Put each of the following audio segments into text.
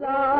اللہ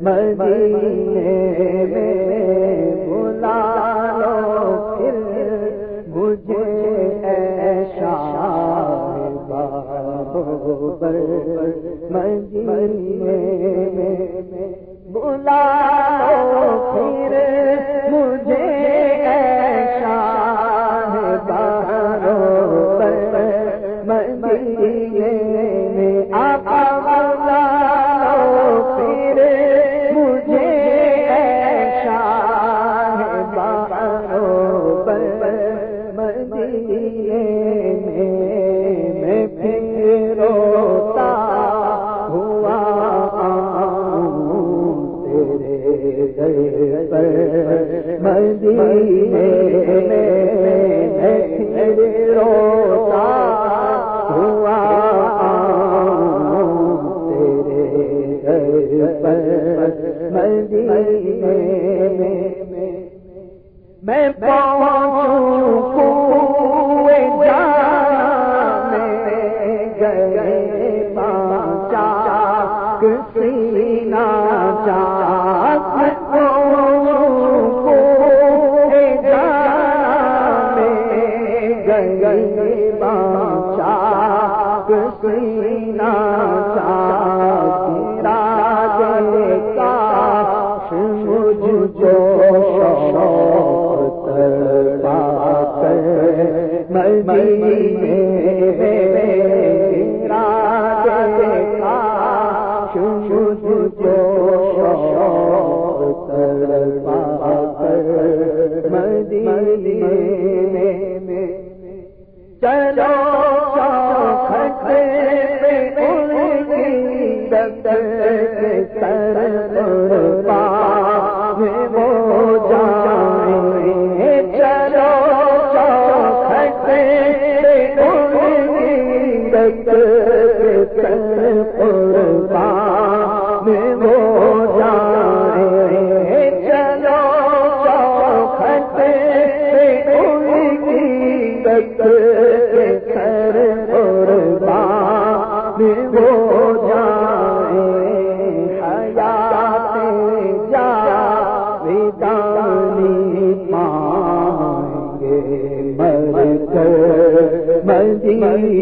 مدینے میں بلا لو پھر مجھے ایسا پر مدینے میں بلا لو پھر مجھے ایسا میں پاؤں کو مدینے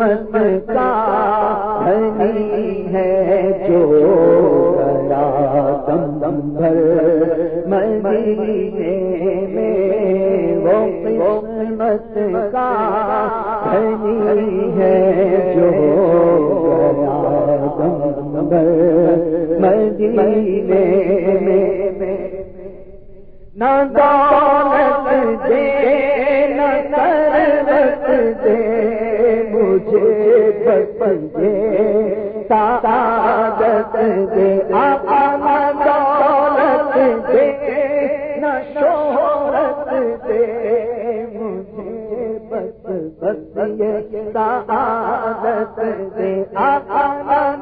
چمن کا دھنی ہے جو گیا دم دم بھر۔ مدینے میں وہ قسمت کا دھنی ہے جو دم دم بھر۔ مدینے میں نہ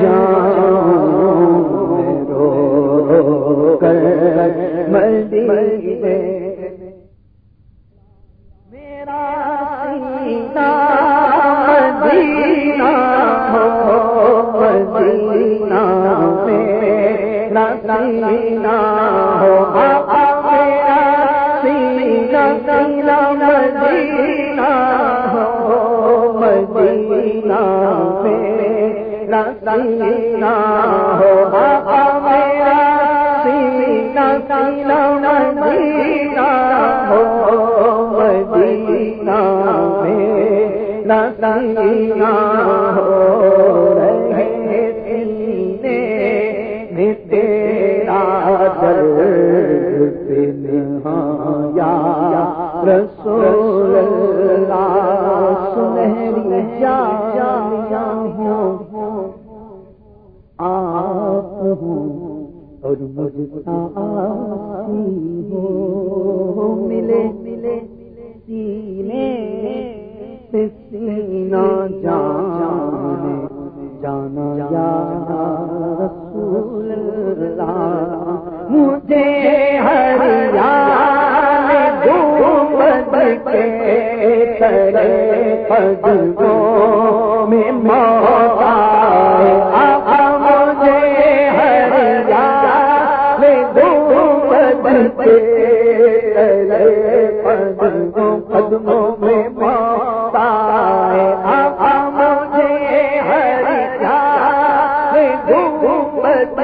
جاؤں رو کر مدینے سینا سینہ ہو میرا سینا سینا ملے ملے سینے سے سینہ جانے جانا یا رسول اللہ۔ مجھے ہر میں موتا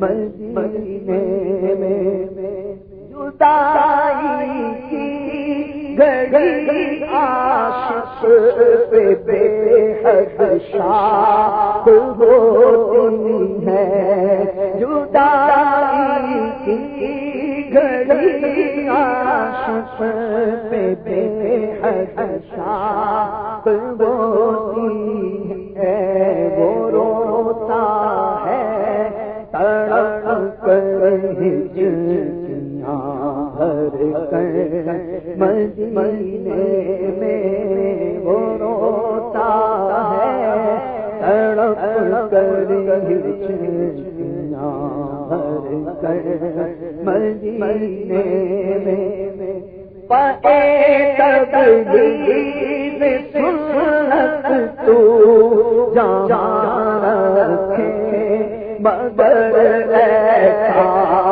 مدینے مدینے میں وہ روتا ہے، تڑپ کر مدینے میں۔ پے تب سنت تو جان رکھے، مگر کاش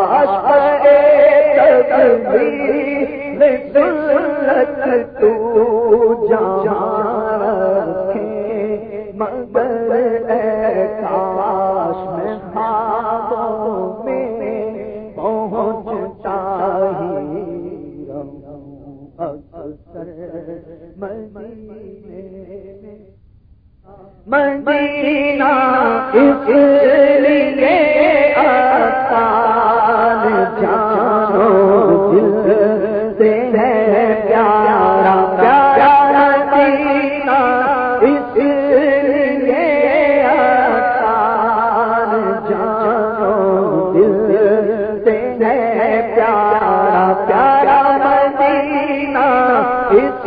تو جان مگر پیارا پیارا مدینہ اس